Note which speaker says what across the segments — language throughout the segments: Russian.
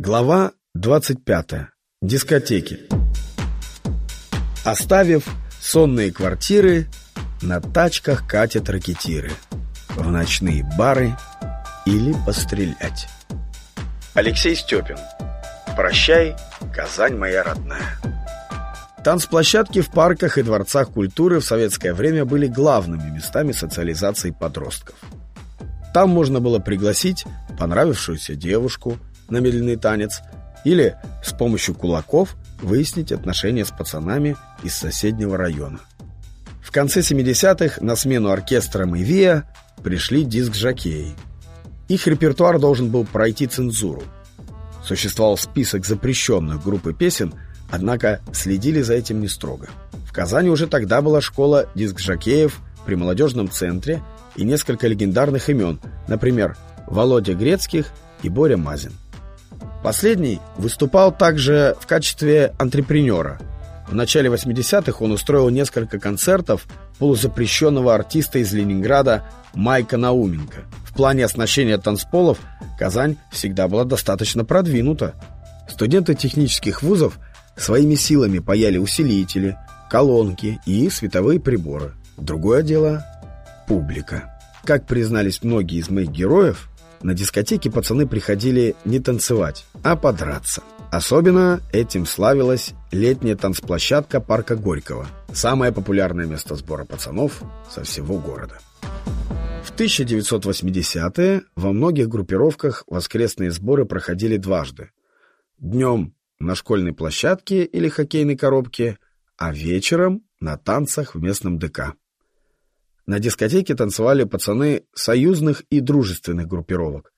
Speaker 1: Глава 25. Дискотеки. Оставив сонные квартиры, на тачках катят ракетиры. В ночные бары или пострелять. Алексей Степин. Прощай, Казань моя родная. Танцплощадки в парках и дворцах культуры в советское время были главными местами социализации подростков. Там можно было пригласить понравившуюся девушку – на медленный танец или с помощью кулаков выяснить отношения с пацанами из соседнего района. В конце 70-х на смену оркестрам и ВИА пришли диск-жокеи. Их репертуар должен был пройти цензуру. Существовал список запрещенных групп и песен, однако следили за этим не строго. В Казани уже тогда была школа диск-жокеев при молодежном центре и несколько легендарных имен, например, Володя Грецких и Боря Мазин. Последний выступал также в качестве антрепренера. В начале 80-х он устроил несколько концертов полузапрещенного артиста из Ленинграда Майка Науменко. В плане оснащения танцполов Казань всегда была достаточно продвинута. Студенты технических вузов своими силами паяли усилители, колонки и световые приборы. Другое дело – публика. Как признались многие из моих героев, на дискотеке пацаны приходили не танцевать, а подраться. Особенно этим славилась летняя танцплощадка парка Горького. Самое популярное место сбора пацанов со всего города. В 1980-е во многих группировках воскресные сборы проходили дважды. Днем на школьной площадке или хоккейной коробке, а вечером на танцах в местном ДК. На дискотеке танцевали пацаны союзных и дружественных группировок,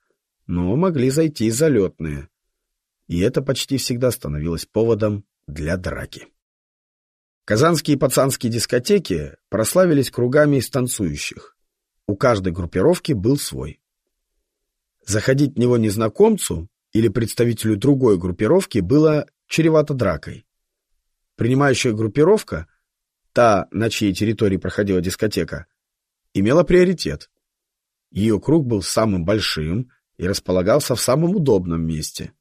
Speaker 1: но могли зайти и залетные. И это почти всегда становилось поводом для драки. Казанские пацанские дискотеки прославились кругами из танцующих. У каждой группировки был свой. Заходить в него незнакомцу или представителю другой группировки было чревато дракой. Принимающая группировка, та, на чьей территории проходила дискотека, имела приоритет. Ее круг был самым большим и располагался в самом удобном месте.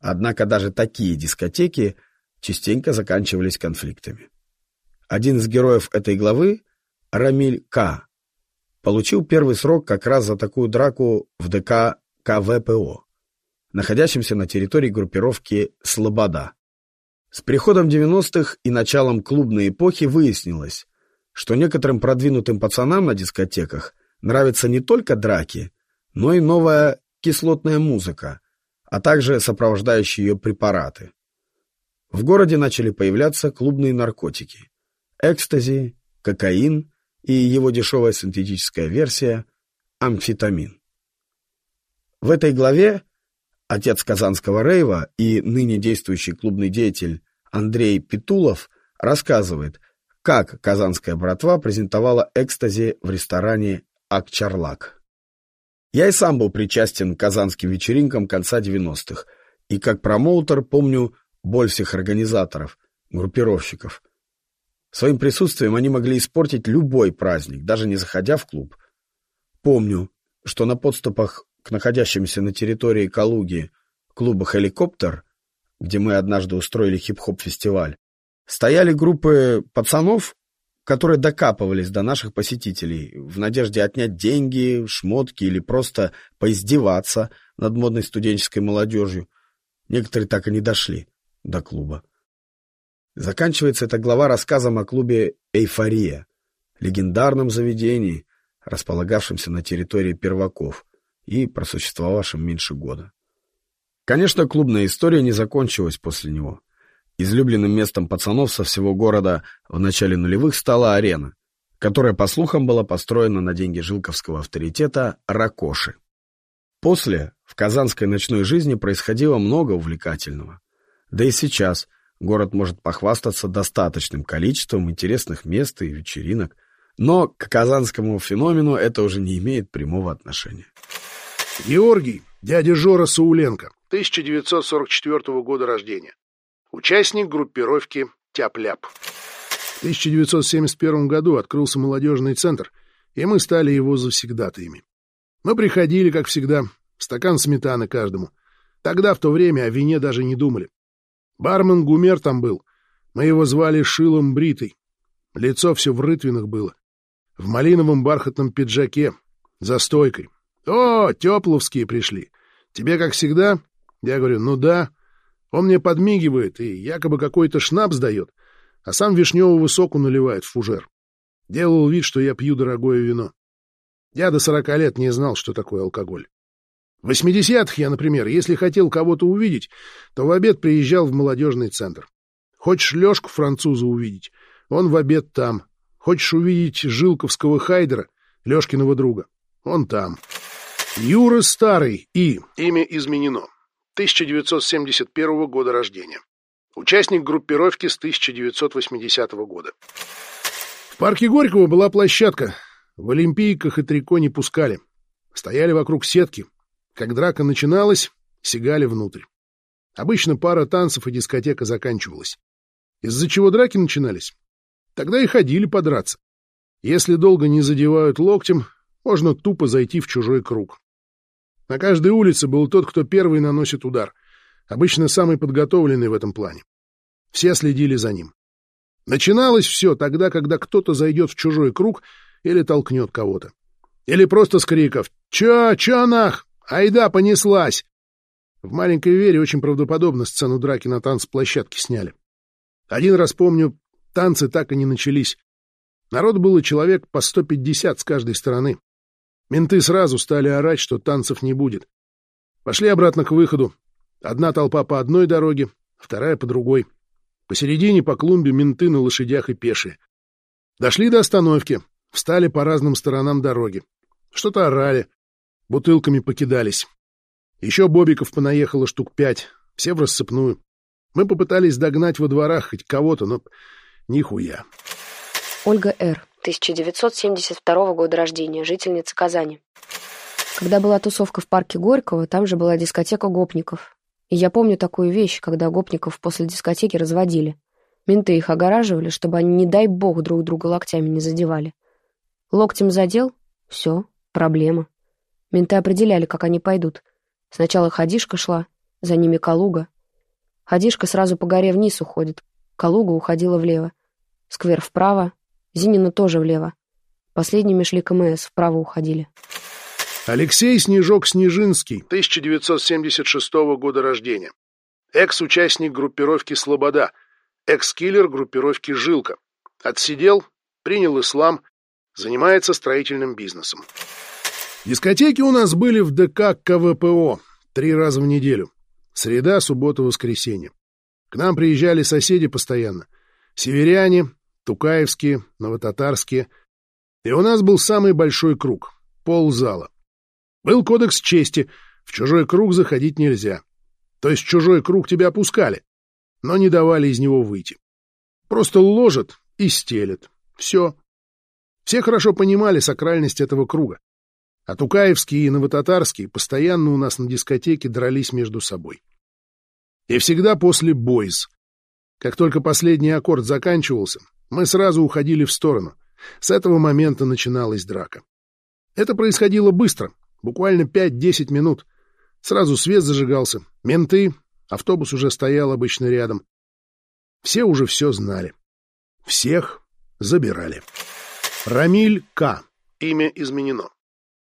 Speaker 1: Однако даже такие дискотеки частенько заканчивались конфликтами. Один из героев этой главы, Рамиль К., получил первый срок как раз за такую драку в ДК КВПО, находящемся на территории группировки «Слобода». С приходом 90-х и началом клубной эпохи выяснилось, что некоторым продвинутым пацанам на дискотеках нравятся не только драки, но и новая кислотная музыка, а также сопровождающие ее препараты. В городе начали появляться клубные наркотики – экстази, кокаин и его дешевая синтетическая версия – амфетамин. В этой главе отец казанского рейва и ныне действующий клубный деятель Андрей Петулов рассказывает, как казанская братва презентовала экстази в ресторане «Акчарлак». Я и сам был причастен к казанским вечеринкам конца 90-х, и как промоутер помню боль всех организаторов, группировщиков. Своим присутствием они могли испортить любой праздник, даже не заходя в клуб. Помню, что на подступах к находящимся на территории Калуги клуба «Хеликоптер», где мы однажды устроили хип-хоп-фестиваль, Стояли группы пацанов, которые докапывались до наших посетителей в надежде отнять деньги, шмотки или просто поиздеваться над модной студенческой молодежью. Некоторые так и не дошли до клуба. Заканчивается эта глава рассказом о клубе «Эйфория», легендарном заведении, располагавшемся на территории Перваков и просуществовавшем меньше года. Конечно, клубная история не закончилась после него. Излюбленным местом пацанов со всего города в начале нулевых стала арена, которая, по слухам, была построена на деньги жилковского авторитета Ракоши. После в казанской ночной жизни происходило много увлекательного. Да и сейчас город может похвастаться достаточным количеством интересных мест и вечеринок, но к казанскому феномену это уже не имеет прямого отношения.
Speaker 2: Георгий, дядя Жора Сауленко, 1944 года рождения. Участник группировки «Тяп-ляп». В 1971 году открылся молодежный центр, и мы стали его завсегдатаями. Мы приходили, как всегда, стакан сметаны каждому. Тогда, в то время, о вине даже не думали. Бармен Гумер там был. Мы его звали Шилом Бритый. Лицо все в рытвинах было. В малиновом бархатном пиджаке. За стойкой. «О, тепловские пришли. Тебе как всегда?» Я говорю, «Ну да». Он мне подмигивает и якобы какой-то шнапс дает, а сам вишневого соку наливает в фужер. Делал вид, что я пью дорогое вино. Я до сорока лет не знал, что такое алкоголь. В 80-х я, например, если хотел кого-то увидеть, то в обед приезжал в молодежный центр. Хочешь Лёшку француза увидеть, он в обед там. Хочешь увидеть Жилковского Хайдера, Лёшкиного друга, он там. Юра Старый и... Имя изменено. 1971 года рождения. Участник группировки с 1980 года. В парке Горького была площадка. В олимпийках и трико не пускали. Стояли вокруг сетки, как драка начиналась, сигали внутрь. Обычно пара танцев и дискотека заканчивалась. Из-за чего драки начинались? Тогда и ходили подраться. Если долго не задевают локтем, можно тупо зайти в чужой круг. На каждой улице был тот, кто первый наносит удар. Обычно самый подготовленный в этом плане. Все следили за ним. Начиналось все тогда, когда кто-то зайдет в чужой круг или толкнет кого-то. Или просто с криков «Чё, чё нах? Айда, понеслась!» В «Маленькой Вере» очень правдоподобно сцену драки на танцплощадке сняли. Один раз помню, танцы так и не начались. Народ было человек по 150 с каждой стороны. Менты сразу стали орать, что танцев не будет. Пошли обратно к выходу. Одна толпа по одной дороге, вторая по другой. Посередине по клумбе менты на лошадях и пешие. Дошли до остановки, встали по разным сторонам дороги. Что-то орали, бутылками покидались. Еще бобиков понаехало штук пять, все в рассыпную. Мы попытались догнать во дворах хоть кого-то, но нихуя.
Speaker 3: Ольга Р. 1972 года рождения, жительница Казани. Когда была тусовка в парке Горького, там же была дискотека гопников. И я помню такую вещь, когда гопников после дискотеки разводили. Менты их огораживали, чтобы они, не дай бог, друг друга локтями не задевали. Локтем задел — все, проблема. Менты определяли, как они пойдут. Сначала ходишка шла, за ними Калуга. Ходишка сразу по горе вниз уходит, Калуга уходила влево. Сквер вправо, Зинина тоже влево. Последними шли КМС, вправо уходили.
Speaker 2: Алексей Снежок-Снежинский, 1976 года рождения. Экс-участник группировки «Слобода», экс-киллер группировки «Жилка». Отсидел, принял ислам, занимается строительным бизнесом. Дискотеки у нас были в ДК КВПО три раза в неделю. Среда, суббота, воскресенье. К нам приезжали соседи постоянно. Северяне, Тукаевские, Новотатарские. И у нас был самый большой круг — ползала. Был кодекс чести — в чужой круг заходить нельзя. То есть чужой круг тебя опускали, но не давали из него выйти. Просто ложат и стелят. Все. Все хорошо понимали сакральность этого круга. А Тукаевские и Новотатарские постоянно у нас на дискотеке дрались между собой. И всегда после бойз. Как только последний аккорд заканчивался, мы сразу уходили в сторону. С этого момента начиналась драка. Это происходило быстро, буквально 5-10 минут. Сразу свет зажигался, менты, автобус уже стоял обычно рядом. Все уже все знали. Всех забирали. Рамиль К. Имя изменено.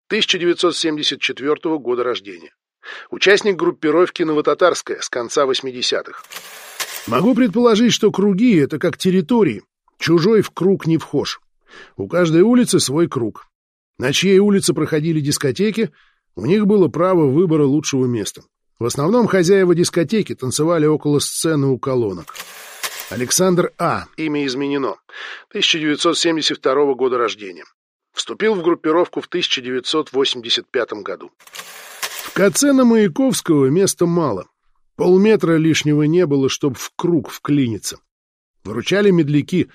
Speaker 2: 1974 года рождения. Участник группировки «Новотатарская» с конца 80-х. Могу предположить, что круги — это как территории. Чужой в круг не вхож. У каждой улицы свой круг. На чьей улице проходили дискотеки, у них было право выбора лучшего места. В основном хозяева дискотеки танцевали около сцены у колонок. Александр А. Имя изменено. 1972 года рождения. Вступил в группировку в 1985 году. В КЦ на Маяковского места мало. Полметра лишнего не было, чтобы в круг вклиниться. Выручали медляки.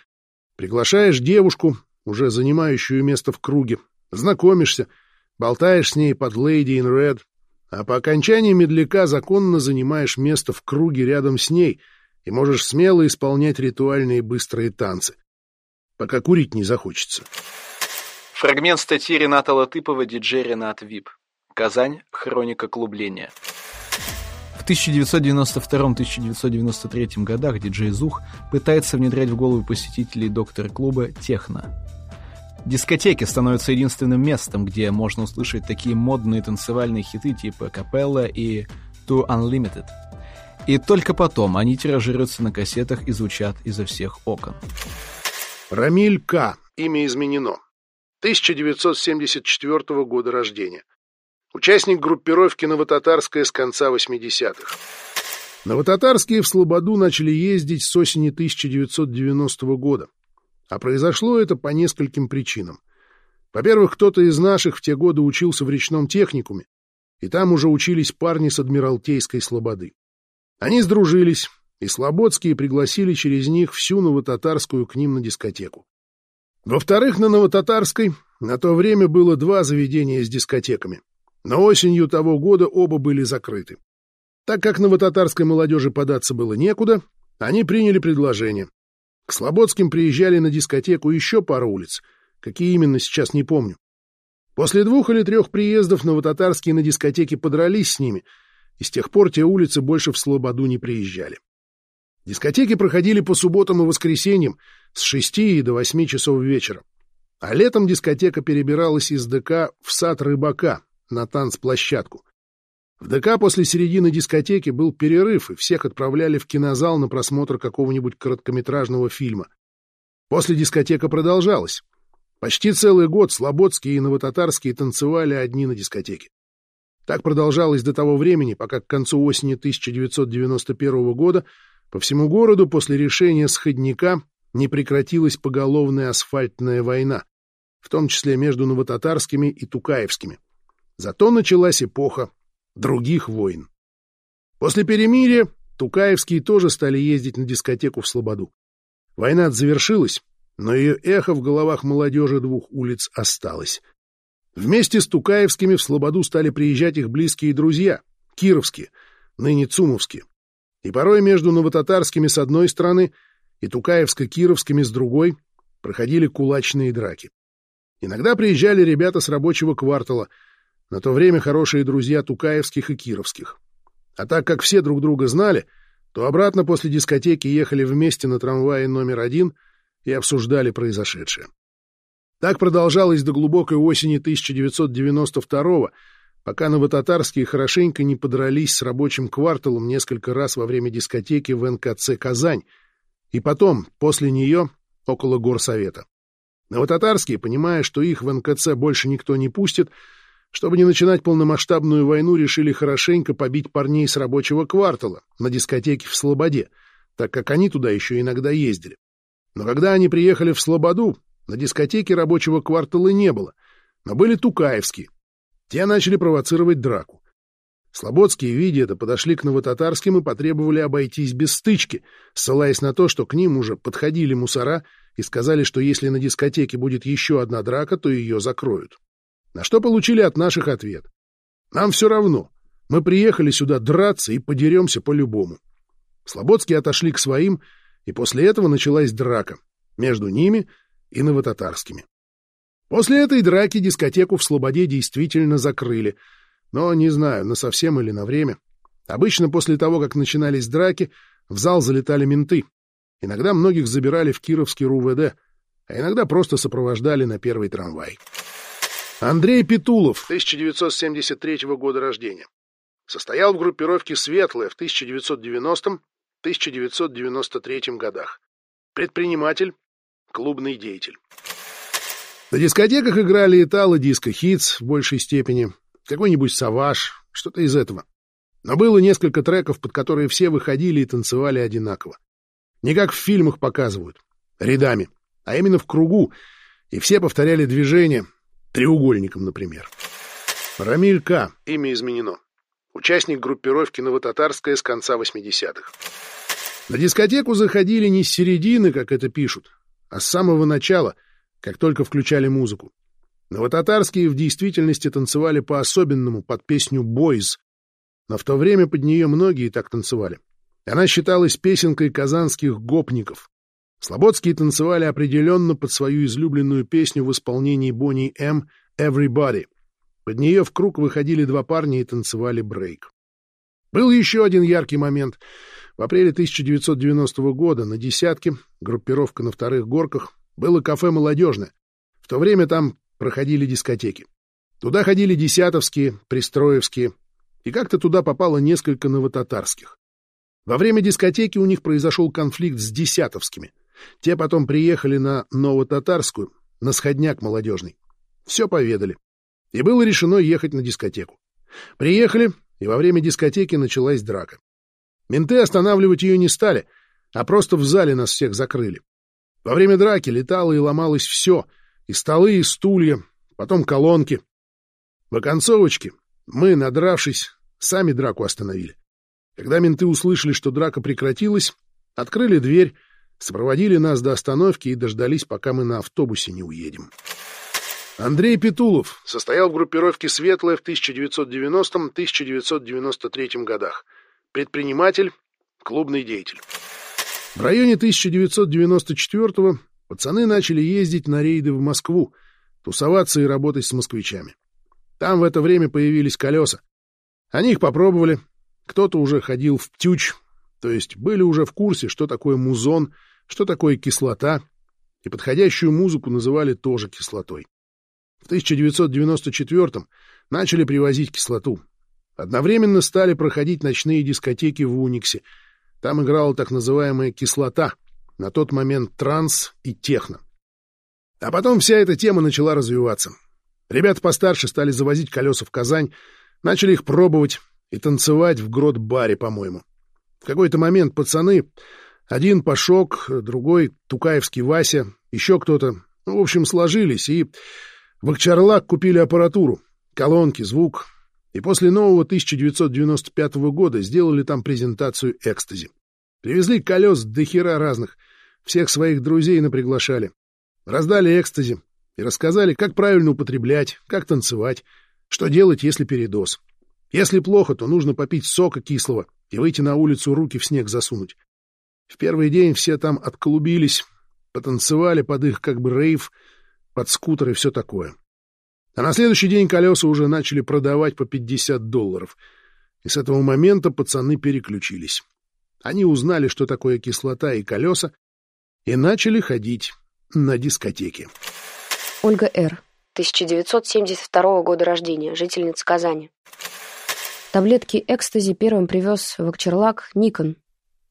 Speaker 2: Приглашаешь девушку, уже занимающую место в круге, знакомишься, болтаешь с ней под Lady in Red, а по окончании медляка законно занимаешь место в круге рядом с ней и можешь смело исполнять ритуальные быстрые танцы, пока курить не захочется.
Speaker 4: Фрагмент статьи Рената Латыпова «Диджей Ренат Вип». Казань. Хроника клубления.
Speaker 5: В 1992-1993 годах диджей Зух пытается внедрять в голову посетителей доктора клуба техно. Дискотеки становятся единственным местом, где можно услышать такие модные танцевальные хиты типа «Капелла» и «To Unlimited». И только потом они тиражируются на кассетах и звучат изо всех окон.
Speaker 2: Рамиль К. Имя изменено. 1974 года рождения. Участник группировки «Новотатарская» с конца 80-х. Новотатарские в Слободу начали ездить с осени 1990 года. А произошло это по нескольким причинам. Во-первых, кто-то из наших в те годы учился в речном техникуме, и там уже учились парни с Адмиралтейской Слободы. Они сдружились, и Слободские пригласили через них всю Новотатарскую к ним на дискотеку. Во-вторых, на Новотатарской на то время было два заведения с дискотеками, но осенью того года оба были закрыты. Так как новотатарской молодежи податься было некуда, они приняли предложение. К Слободским приезжали на дискотеку еще пара улиц, какие именно сейчас не помню. После двух или трех приездов новотатарские на дискотеке подрались с ними, и с тех пор те улицы больше в Слободу не приезжали. Дискотеки проходили по субботам и воскресеньям с шести до восьми часов вечера. А летом дискотека перебиралась из ДК в сад рыбака на танцплощадку. В ДК после середины дискотеки был перерыв, и всех отправляли в кинозал на просмотр какого-нибудь короткометражного фильма. После дискотека продолжалась. Почти целый год слободские и новотатарские танцевали одни на дискотеке. Так продолжалось до того времени, пока к концу осени 1991 года по всему городу после решения сходника не прекратилась поголовная асфальтная война, в том числе между новотатарскими и тукаевскими. Зато началась эпоха других войн. После перемирия Тукаевские тоже стали ездить на дискотеку в Слободу. Война завершилась, но ее эхо в головах молодежи двух улиц осталось. Вместе с Тукаевскими в Слободу стали приезжать их близкие друзья, кировские, ныне цумовские. И порой между новотатарскими с одной стороны и тукаевско-кировскими с другой проходили кулачные драки. Иногда приезжали ребята с рабочего квартала, на то время хорошие друзья тукаевских и кировских. А так как все друг друга знали, то обратно после дискотеки ехали вместе на трамвае номер один и обсуждали произошедшее. Так продолжалось до глубокой осени 1992-го, пока новотатарские хорошенько не подрались с рабочим кварталом несколько раз во время дискотеки в НКЦ «Казань», и потом, после нее, около горсовета. Новотатарские, понимая, что их в НКЦ больше никто не пустит, чтобы не начинать полномасштабную войну, решили хорошенько побить парней с рабочего квартала на дискотеке в Слободе, так как они туда еще иногда ездили. Но когда они приехали в Слободу, на дискотеке рабочего квартала не было, но были тукаевские. Те начали провоцировать драку. Слободские, видя это, подошли к новотатарским и потребовали обойтись без стычки, ссылаясь на то, что к ним уже подходили мусора и сказали, что если на дискотеке будет еще одна драка, то ее закроют. На что получили от наших ответ. Нам все равно. Мы приехали сюда драться и подеремся по-любому. Слободские отошли к своим, и после этого началась драка между ними и новотатарскими. После этой драки дискотеку в Слободе действительно закрыли, но не знаю, на совсем или на время. Обычно после того, как начинались драки, в зал залетали менты. Иногда многих забирали в Кировский РУВД, а иногда просто сопровождали на первый трамвай. Андрей Петулов, 1973 года рождения. Состоял в группировке «Светлая» в 1990-1993 годах. Предприниматель, клубный деятель. На дискотеках играли итало диско хитс в большей степени, какой-нибудь саваж, что-то из этого. Но было несколько треков, под которые все выходили и танцевали одинаково. Не как в фильмах показывают, рядами, а именно в кругу, и все повторяли движения, треугольником, например. Рамиль К. Имя изменено. Участник группировки «Новотатарская» с конца 80-х. На дискотеку заходили не с середины, как это пишут, а с самого начала, как только включали музыку. Новотатарские в действительности танцевали по-особенному под песню «Бойз», но в то время под нее многие так танцевали. Она считалась песенкой казанских гопников. Слободские танцевали определенно под свою излюбленную песню в исполнении Бонни М. «Everybody». Под нее в круг выходили два парня и танцевали брейк. Был еще один яркий момент. В апреле 1990 года на «десятке», группировка на вторых горках, было кафе «Молодежное». В то время там проходили дискотеки. Туда ходили десятовские, пристроевские, и как-то туда попало несколько новотатарских. Во время дискотеки у них произошел конфликт с десятовскими. Те потом приехали на новотатарскую, на сходняк молодежный. Все поведали. И было решено ехать на дискотеку. Приехали, и во время дискотеки началась драка. Менты останавливать ее не стали, а просто в зале нас всех закрыли. Во время драки летало и ломалось все — и столы, и стулья, потом колонки. В оконцовочке мы, надравшись, сами драку остановили. Когда менты услышали, что драка прекратилась, открыли дверь, сопроводили нас до остановки и дождались, пока мы на автобусе не уедем. Андрей Петулов состоял в группировке «Светлая» в 1990-1993 годах. Предприниматель, клубный деятель. В районе 1994 пацаны начали ездить на рейды в Москву, тусоваться и работать с москвичами. Там в это время появились колеса. Они их попробовали. Кто-то уже ходил в птюч, то есть были уже в курсе, что такое музон, что такое кислота, и подходящую музыку называли тоже кислотой. В 1994-м начали привозить кислоту. Одновременно стали проходить ночные дискотеки в Униксе. Там играла так называемая кислота, на тот момент транс и техно. А потом вся эта тема начала развиваться. Ребята постарше стали завозить колеса в Казань, начали их пробовать и танцевать в грот-баре, по-моему. В какой-то момент пацаны, один Пашок, другой Тукаевский Вася, еще кто-то, ну, в общем, сложились и в Акчарлак купили аппаратуру, колонки, звук, и после нового 1995 года сделали там презентацию экстази. Привезли колес до хера разных, всех своих друзей наприглашали. Раздали экстази и рассказали, как правильно употреблять, как танцевать, что делать, если передоз. Если плохо, то нужно попить сока кислого и выйти на улицу руки в снег засунуть. В первый день все там отклубились, потанцевали под их как бы рейв, под скутер и все такое. А на следующий день колеса уже начали продавать по 50 долларов. И с этого момента пацаны переключились. Они узнали, что такое кислота и колеса, и начали ходить на дискотеки.
Speaker 3: Ольга Р., 1972 года рождения, жительница Казани. Таблетки экстази первым привез в Акчерлак Никон.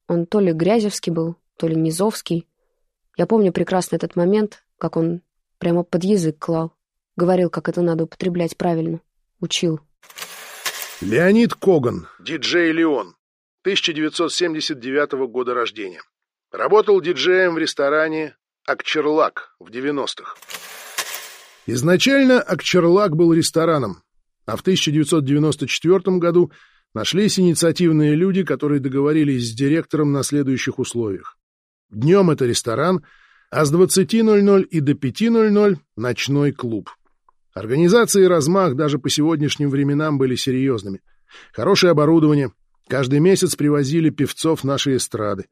Speaker 3: Он то ли Грязевский был, то ли Низовский. Я помню прекрасно этот момент, как он прямо под язык клал. Говорил, как это надо употреблять правильно. Учил.
Speaker 2: Леонид Коган, диджей Леон, 1979 года рождения. Работал диджеем в ресторане «Акчерлак» в 90-х. Изначально «Акчерлак» был рестораном, а в 1994 году нашлись инициативные люди, которые договорились с директором на следующих условиях. Днем это ресторан, а с 20.00 и до 5.00 — ночной клуб. Организация и размах даже по сегодняшним временам были серьезными. Хорошее оборудование. Каждый месяц привозили певцов нашей эстрады.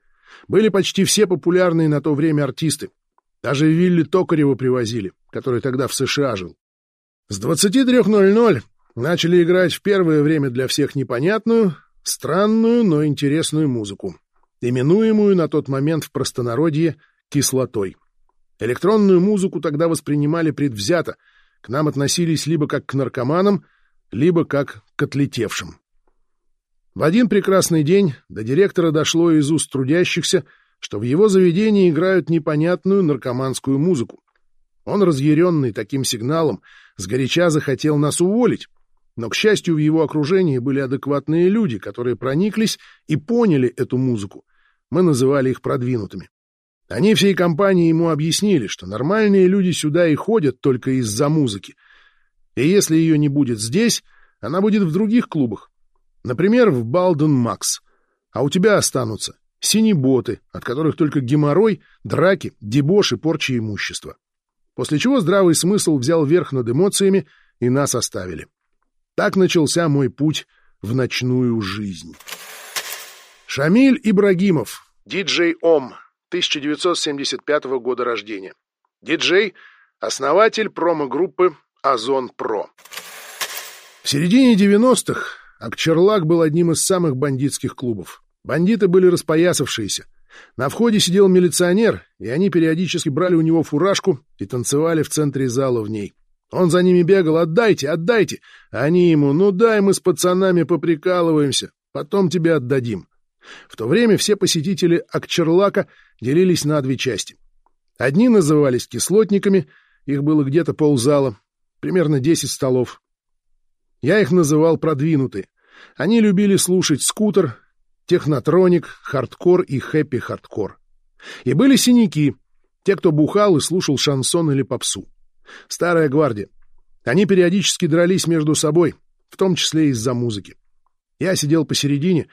Speaker 2: Были почти все популярные на то время артисты. Даже Вилли Токарева привозили, который тогда в США жил. С 23.00 начали играть в первое время для всех непонятную, странную, но интересную музыку, именуемую на тот момент в простонародье кислотой. Электронную музыку тогда воспринимали предвзято, к нам относились либо как к наркоманам, либо как к отлетевшим. В один прекрасный день до директора дошло из уст трудящихся, что в его заведении играют непонятную наркоманскую музыку. Он, разъяренный таким сигналом, сгоряча захотел нас уволить, но, к счастью, в его окружении были адекватные люди, которые прониклись и поняли эту музыку. Мы называли их продвинутыми. Они всей компанией ему объяснили, что нормальные люди сюда и ходят только из-за музыки. И если ее не будет здесь, она будет в других клубах. Например, в Балден Макс. А у тебя останутся синеботы, от которых только геморрой, драки, дебош и порча имущества. После чего здравый смысл взял верх над эмоциями, и нас оставили. Так начался мой путь в ночную жизнь. Шамиль Ибрагимов, диджей ОМ, 1975 года рождения. Диджей, основатель промо-группы Озон Про. В середине 90-х Акчерлак был одним из самых бандитских клубов. Бандиты были распоясавшиеся. На входе сидел милиционер, и они периодически брали у него фуражку и танцевали в центре зала в ней. Он за ними бегал «Отдайте, отдайте!» Они ему «Ну дай мы с пацанами поприкалываемся, потом тебе отдадим». В то время все посетители Акчерлака делились на две части. Одни назывались кислотниками, их было где-то ползала, примерно 10 столов. Я их называл продвинутые. Они любили слушать Scooter, Technotronic, хардкор и хэппи-хардкор. И были синяки, те, кто бухал и слушал шансон или попсу. Старая гвардия. Они периодически дрались между собой, в том числе из-за музыки. Я сидел посередине,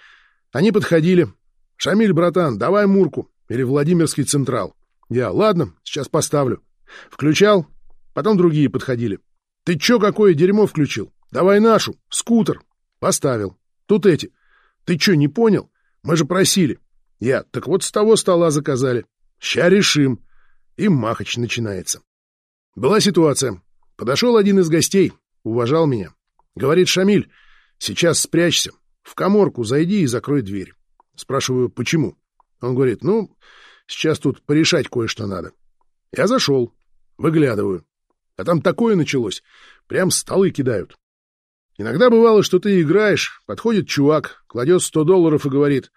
Speaker 2: они подходили. «Шамиль, братан, давай Мурку или Владимирский Централ». Я «Ладно, сейчас поставлю». Включал, потом другие подходили. «Ты чё какое дерьмо включил? Давай нашу, скутер». Поставил. Тут эти. «Ты чё, не понял? Мы же просили». Я «Так вот с того стола заказали. Ща решим». И махач начинается. Была ситуация. Подошел один из гостей, уважал меня. Говорит, Шамиль, сейчас спрячься, в коморку зайди и закрой дверь. Спрашиваю, почему? Он говорит, ну, сейчас тут порешать кое-что надо. Я зашел, выглядываю. А там такое началось, прям столы кидают. Иногда бывало, что ты играешь, подходит чувак, кладет сто долларов и говорит,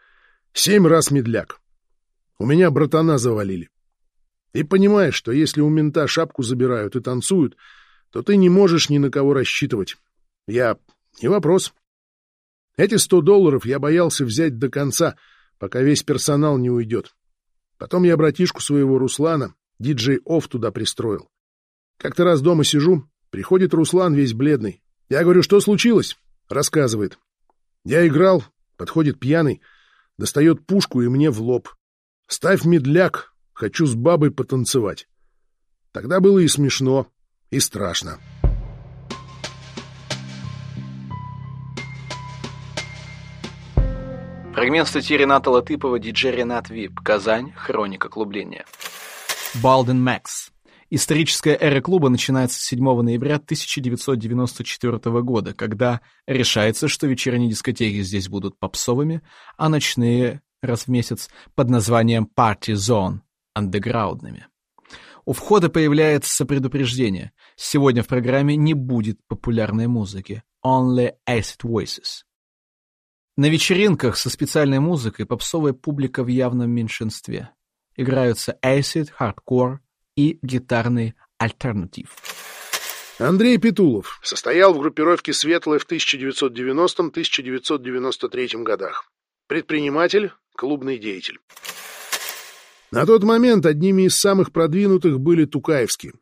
Speaker 2: семь раз медляк. У меня братана завалили. И понимаешь, что если у мента шапку забирают и танцуют, то ты не можешь ни на кого рассчитывать. Я... не вопрос. Эти сто долларов я боялся взять до конца, пока весь персонал не уйдет. Потом я братишку своего Руслана, диджей Офф, туда пристроил. Как-то раз дома сижу, приходит Руслан весь бледный. Я говорю, что случилось? Рассказывает. Я играл, подходит пьяный, достает пушку и мне в лоб. Ставь медляк, Хочу с бабой потанцевать. Тогда было и смешно, и страшно.
Speaker 5: Фрагмент статьи Рената Латыпова «Диджей Ренат Вип. Казань. Хроника клубления». Балден Макс. Историческая эра клуба начинается с 7 ноября 1994 года, когда решается, что вечерние дискотеки здесь будут попсовыми, а ночные раз в месяц под названием Party Zone андеграундными. У входа появляется предупреждение. Сегодня в программе не будет популярной музыки. Only acid voices. На вечеринках со специальной музыкой попсовая публика в явном меньшинстве. Играются acid, hardcore и гитарный альтернатив.
Speaker 2: Андрей Петулов состоял в группировке «Светлая» в 1990-1993 годах. Предприниматель, клубный деятель. На тот момент одними из самых продвинутых были тукаевские.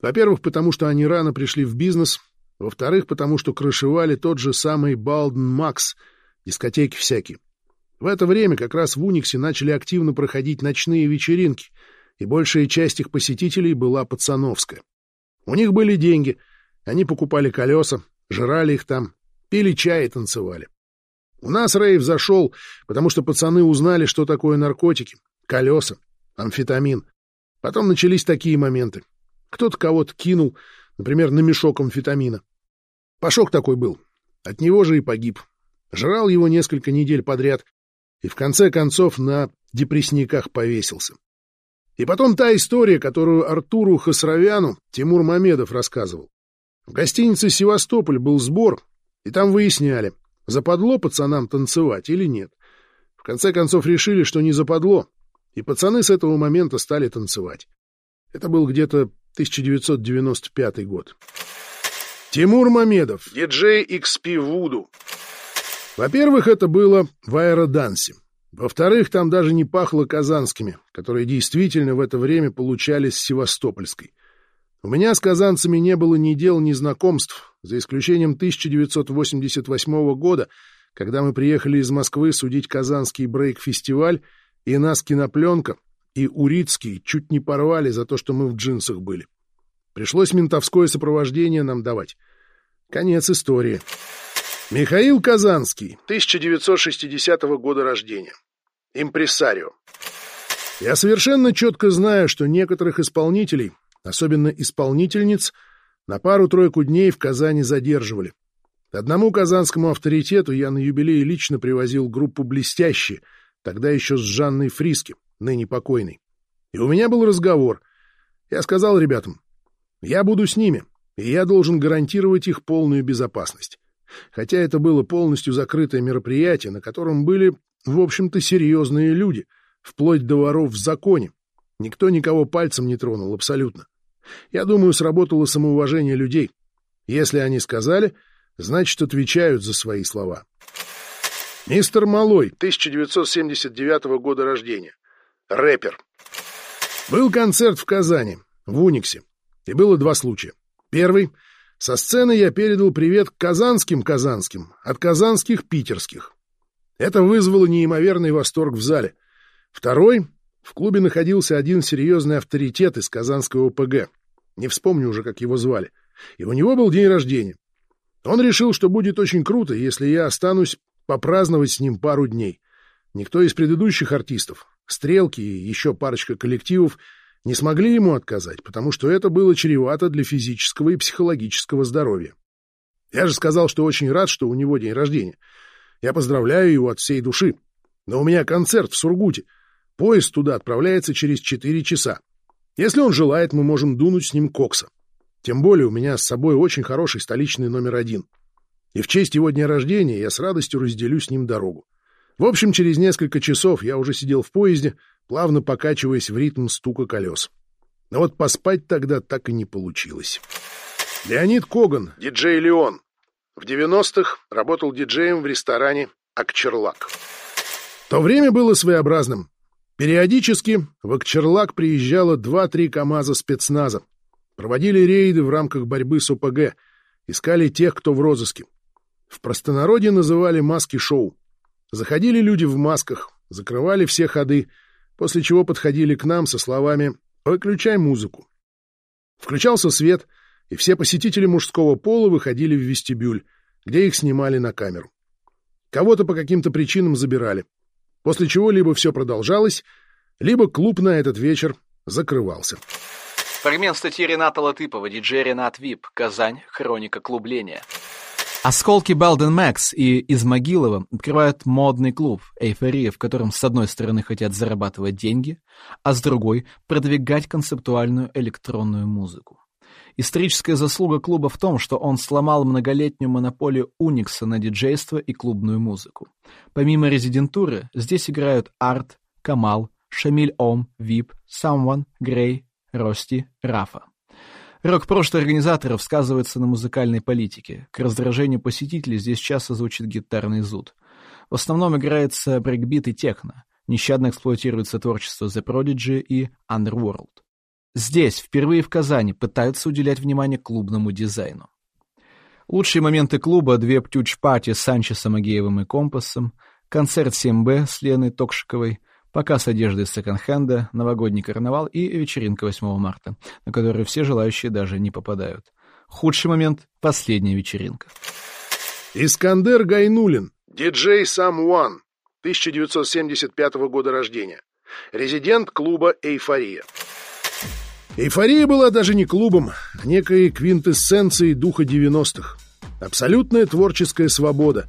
Speaker 2: Во-первых, потому что они рано пришли в бизнес, во-вторых, потому что крышевали тот же самый Балден Макс, дискотеки всякие. В это время как раз в Униксе начали активно проходить ночные вечеринки, и большая часть их посетителей была пацановская. У них были деньги, они покупали колеса, жрали их там, пили чай и танцевали. У нас рейв зашел, потому что пацаны узнали, что такое наркотики, колеса, амфетамин. Потом начались такие моменты. Кто-то кого-то кинул, например, на мешок амфетамина. Пашок такой был. От него же и погиб. Жрал его несколько недель подряд и в конце концов на депрессниках повесился. И потом та история, которую Артуру Хасровяну Тимур Мамедов рассказывал. В гостинице «Севастополь» был сбор, и там выясняли, западло пацанам танцевать или нет. В конце концов решили, что не западло, и пацаны с этого момента стали танцевать. Это был где-то 1995 год. Тимур Мамедов, диджей XP Вуду. Во-первых, это было в аэродансе. Во-вторых, там даже не пахло казанскими, которые действительно в это время получались с севастопольской. У меня с казанцами не было ни дел, ни знакомств, за исключением 1988 года, когда мы приехали из Москвы судить казанский брейк-фестиваль и нас кинопленка, и Урицкий чуть не порвали за то, что мы в джинсах были. Пришлось ментовское сопровождение нам давать. Конец истории. Михаил Казанский, 1960 года рождения. Импрессарио. Я совершенно четко знаю, что некоторых исполнителей, особенно исполнительниц, на пару-тройку дней в Казани задерживали. Одному казанскому авторитету я на юбилей лично привозил группу «Блестящие», тогда еще с Жанной Фриски, ныне покойной. И у меня был разговор. Я сказал ребятам, я буду с ними, и я должен гарантировать их полную безопасность. Хотя это было полностью закрытое мероприятие, на котором были, в общем-то, серьезные люди, вплоть до воров в законе. Никто никого пальцем не тронул, абсолютно. Я думаю, сработало самоуважение людей. Если они сказали, значит, отвечают за свои слова. Мистер Малой, 1979 года рождения. Рэпер. Был концерт в Казани, в Униксе. И было два случая. Первый — со сцены я передал привет казанским-казанским, от казанских питерских. Это вызвало неимоверный восторг в зале. Второй — в клубе находился один серьезный авторитет из казанского ОПГ. Не вспомню уже, как его звали. И у него был день рождения. Он решил, что будет очень круто, если я останусь попраздновать с ним пару дней. Никто из предыдущих артистов, Стрелки и еще парочка коллективов не смогли ему отказать, потому что это было чревато для физического и психологического здоровья. Я же сказал, что очень рад, что у него день рождения. Я поздравляю его от всей души. Но у меня концерт в Сургуте. Поезд туда отправляется через четыре часа. Если он желает, мы можем дунуть с ним кокса. Тем более у меня с собой очень хороший столичный номер один. И в честь его дня рождения я с радостью разделю с ним дорогу. В общем, через несколько часов я уже сидел в поезде, плавно покачиваясь в ритм стука колес. Но вот поспать тогда так и не получилось. Леонид Коган, диджей Леон. В 90-х работал диджеем в ресторане «Акчерлак». То время было своеобразным. Периодически в Акчерлак приезжало 2-3 КАМАЗа спецназа. Проводили рейды в рамках борьбы с ОПГ, искали тех, кто в розыске. В простонародье называли маски-шоу. Заходили люди в масках, закрывали все ходы — после чего подходили к нам со словами «Выключай музыку». Включался свет, и все посетители мужского пола выходили в вестибюль, где их снимали на камеру. Кого-то по каким-то причинам забирали, после чего либо все продолжалось, либо клуб на этот вечер закрывался.
Speaker 4: Фрагмент статьи Рената Латыпова, диджей Ренат Вип, Казань, хроника клубления.
Speaker 5: Осколки Балден Макс и Измогилова открывают модный клуб «Эйфория», в котором с одной стороны хотят зарабатывать деньги, а с другой — продвигать концептуальную электронную музыку. Историческая заслуга клуба в том, что он сломал многолетнюю монополию Уникса на диджейство и клубную музыку. Помимо резидентуры, здесь играют Арт, Камал, Шамиль Ом, Вип, Someone, Грей, Рости, Рафа. Рок-прошлое организаторов сказывается на музыкальной политике. К раздражению посетителей здесь часто звучит гитарный зуд. В основном играется брейкбит и техно. Нещадно эксплуатируется творчество The Prodigy и Underworld. Здесь, впервые в Казани, пытаются уделять внимание клубному дизайну. Лучшие моменты клуба — две птюч-пати с Санчесом Агеевым и Компасом, концерт 7Б с Леной Токшиковой — показ одежды секонд-хенда, новогодний карнавал и вечеринка 8 марта, на которую все желающие даже не попадают. Худший момент — последняя вечеринка.
Speaker 2: Искандер Гайнулин, диджей Сам One, 1975 года рождения. Резидент клуба «Эйфория». «Эйфория» была даже не клубом, а некой квинтэссенцией духа 90-х. Абсолютная творческая свобода.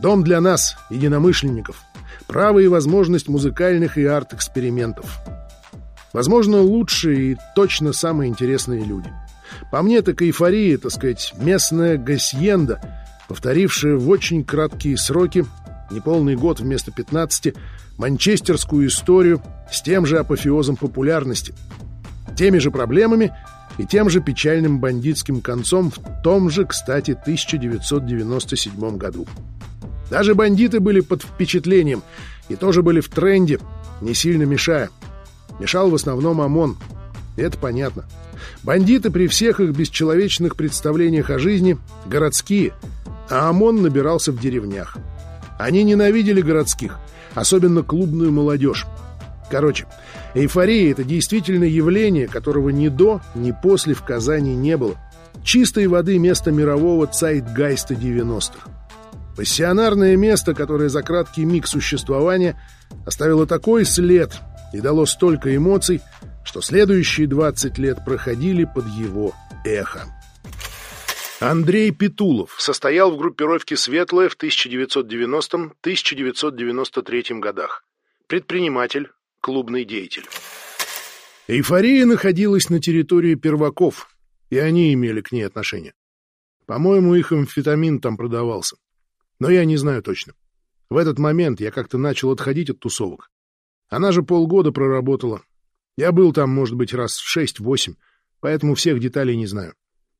Speaker 2: Дом для нас, единомышленников право и возможность музыкальных и арт-экспериментов. Возможно, лучшие и точно самые интересные люди. По мне, так эйфория, так сказать, местная гасьенда, повторившая в очень краткие сроки, неполный год вместо 15, манчестерскую историю с тем же апофеозом популярности, теми же проблемами и тем же печальным бандитским концом в том же, кстати, 1997 году. Даже бандиты были под впечатлением и тоже были в тренде, не сильно мешая. Мешал в основном ОМОН. Это понятно. Бандиты при всех их бесчеловечных представлениях о жизни городские, а ОМОН набирался в деревнях. Они ненавидели городских, особенно клубную молодежь. Короче, эйфория — это действительно явление, которого ни до, ни после в Казани не было. Чистой воды место мирового цайтгайста 90-х. Пассионарное место, которое за краткий миг существования оставило такой след и дало столько эмоций, что следующие 20 лет проходили под его эхо. Андрей Петулов состоял в группировке «Светлая» в 1990-1993 годах. Предприниматель, клубный деятель. Эйфория находилась на территории перваков, и они имели к ней отношение. По-моему, их амфетамин там продавался. Но я не знаю точно. В этот момент я как-то начал отходить от тусовок. Она же полгода проработала. Я был там, может быть, раз в шесть-восемь, поэтому всех деталей не знаю.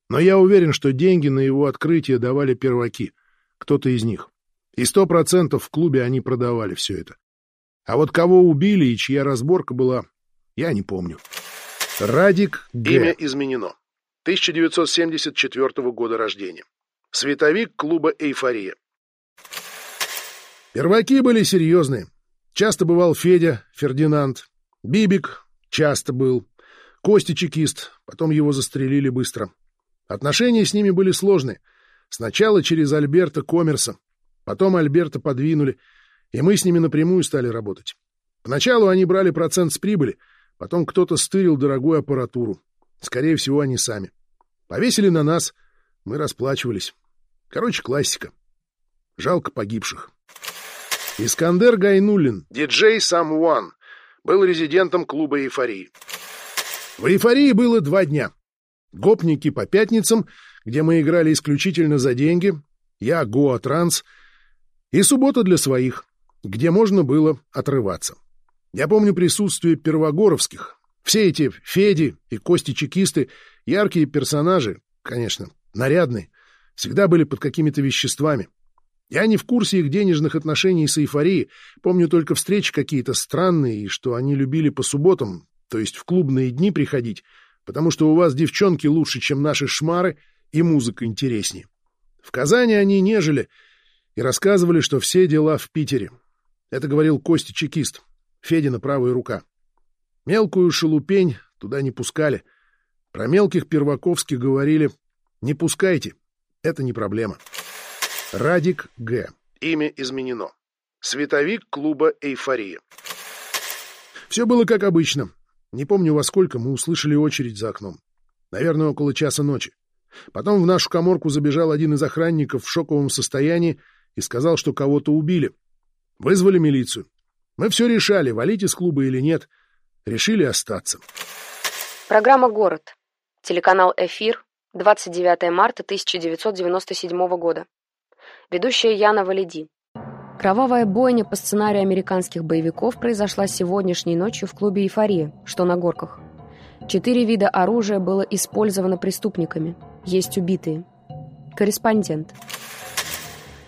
Speaker 2: Но я уверен, что деньги на его открытие давали перваки, кто-то из них. И сто процентов в клубе они продавали все это. А вот кого убили и чья разборка была, я не помню. Радик Г. Имя изменено. 1974 года рождения. Световик клуба «Эйфория». Перваки были серьезные. Часто бывал Федя, Фердинанд, Бибик часто был, Костя чекист, потом его застрелили быстро. Отношения с ними были сложные. Сначала через Альберта Коммерса, потом Альберта подвинули, и мы с ними напрямую стали работать. Поначалу они брали процент с прибыли, потом кто-то стырил дорогую аппаратуру. Скорее всего, они сами. Повесили на нас, мы расплачивались. Короче, классика. Жалко погибших. Искандер Гайнуллин, диджей Сам One, был резидентом клуба «Эйфории». В «Эйфории» было два дня. Гопники по пятницам, где мы играли исключительно за деньги, я Гоа Транс, и суббота для своих, где можно было отрываться. Я помню присутствие первогоровских. Все эти Феди и Кости-чекисты — яркие персонажи, конечно, нарядные, всегда были под какими-то веществами. Я не в курсе их денежных отношений с эйфорией, помню только встречи какие-то странные, и что они любили по субботам, то есть в клубные дни приходить, потому что у вас девчонки лучше, чем наши шмары, и музыка интереснее. В Казани они нежели и рассказывали, что все дела в Питере. Это говорил Костя Чекист, Федина правая рука. Мелкую шелупень туда не пускали. Про мелких перваковских говорили «не пускайте, это не проблема». Радик Г. Имя изменено. Световик клуба «Эйфория». Все было как обычно. Не помню, во сколько мы услышали очередь за окном. Наверное, около часа ночи. Потом в нашу коморку забежал один из охранников в шоковом состоянии и сказал, что кого-то убили. Вызвали милицию. Мы все решали, валить из клуба или нет. Решили остаться.
Speaker 3: Программа «Город». Телеканал «Эфир». 29 марта 1997 года. Ведущая Яна Валиди. Кровавая бойня по сценарию американских боевиков произошла сегодняшней ночью в клубе «Эйфория», что на горках. Четыре вида оружия было использовано преступниками. Есть убитые. Корреспондент.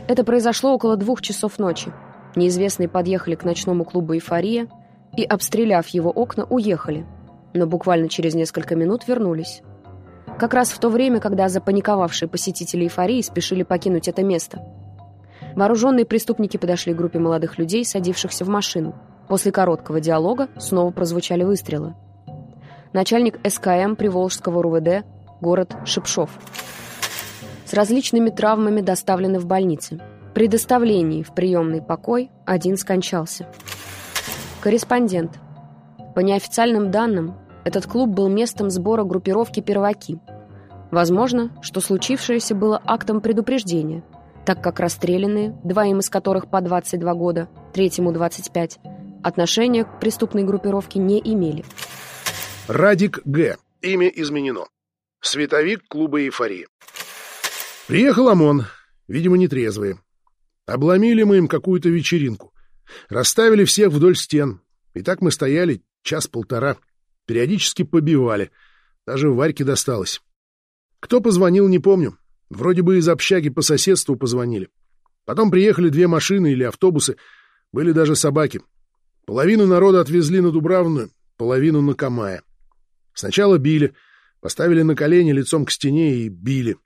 Speaker 3: Это произошло около двух часов ночи. Неизвестные подъехали к ночному клубу «Эйфория» и, обстреляв его окна, уехали. Но буквально через несколько минут вернулись. Как раз в то время, когда запаниковавшие посетители «Эйфории» спешили покинуть это место – Вооруженные преступники подошли к группе молодых людей, садившихся в машину. После короткого диалога снова прозвучали выстрелы. Начальник СКМ Приволжского РУВД, город Шипшов. С различными травмами доставлены в больницы. При доставлении в приемный покой один скончался. Корреспондент. По неофициальным данным, этот клуб был местом сбора группировки «Перваки». Возможно, что случившееся было актом предупреждения – так как расстрелянные, двоим из которых по 22 года, третьему 25, отношения к преступной группировке не имели.
Speaker 2: Радик Г. Имя изменено. Световик клуба «Эйфория». Приехал ОМОН, видимо, нетрезвые. Обломили мы им какую-то вечеринку. Расставили всех вдоль стен. И так мы стояли час-полтора. Периодически побивали. Даже Варьке досталось. Кто позвонил, не помню. Вроде бы из общаги по соседству позвонили. Потом приехали две машины или автобусы, были даже собаки. Половину народа отвезли на Дубравную, половину на Камая. Сначала били, поставили на колени лицом к стене и били.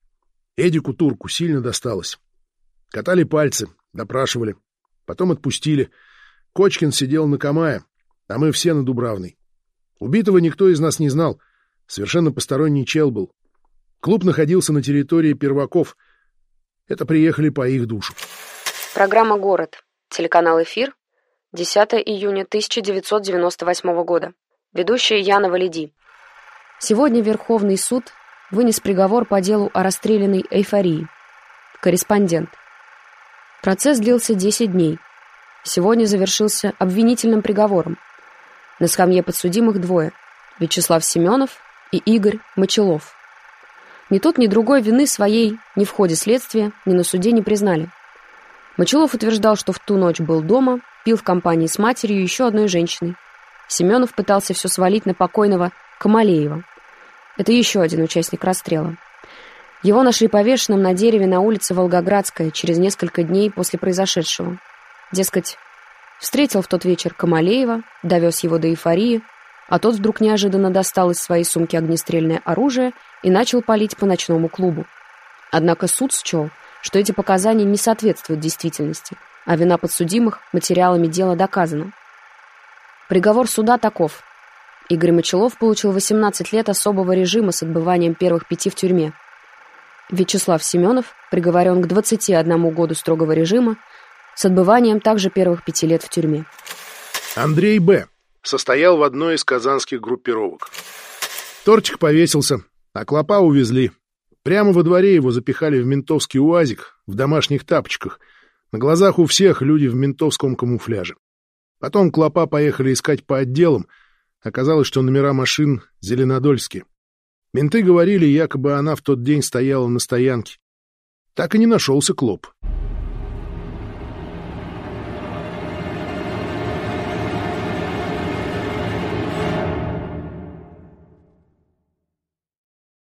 Speaker 2: Эдику турку сильно досталось. Катали пальцы, допрашивали. Потом отпустили. Кочкин сидел на Камая, а мы все на Дубравной. Убитого никто из нас не знал. Совершенно посторонний чел был. Клуб находился на территории перваков. Это приехали по их душу.
Speaker 3: Программа «Город». Телеканал «Эфир». 10 июня 1998 года. Ведущая Яна Валиди. Сегодня Верховный суд вынес приговор по делу о расстрелянной эйфории. Корреспондент. Процесс длился 10 дней. Сегодня завершился обвинительным приговором. На скамье подсудимых двое – Вячеслав Семенов и Игорь Мочелов. Ни тот, ни другой вины своей ни в ходе следствия, ни на суде не признали. Мочелов утверждал, что в ту ночь был дома, пил в компании с матерью и еще одной женщиной. Семенов пытался все свалить на покойного Камалеева. Это еще один участник расстрела. Его нашли повешенным на дереве на улице Волгоградская через несколько дней после произошедшего. Дескать, встретил в тот вечер Камалеева, довез его до эйфории, а тот вдруг неожиданно достал из своей сумки огнестрельное оружие и начал палить по ночному клубу. Однако суд счел, что эти показания не соответствуют действительности, а вина подсудимых материалами дела доказана. Приговор суда таков. Игорь Мочелов получил 18 лет особого режима с отбыванием первых пяти в тюрьме. Вячеслав Семенов приговорен к 21 году строгого режима с отбыванием также первых пяти лет в тюрьме.
Speaker 2: Андрей Б. состоял в одной из казанских группировок. Тортик повесился, а клопа увезли. Прямо во дворе его запихали в ментовский уазик, в домашних тапочках. На глазах у всех люди в ментовском камуфляже. Потом клопа поехали искать по отделам. Оказалось, что номера машин зеленодольские. Менты говорили, якобы она в тот день стояла на стоянке. Так и не нашелся клоп.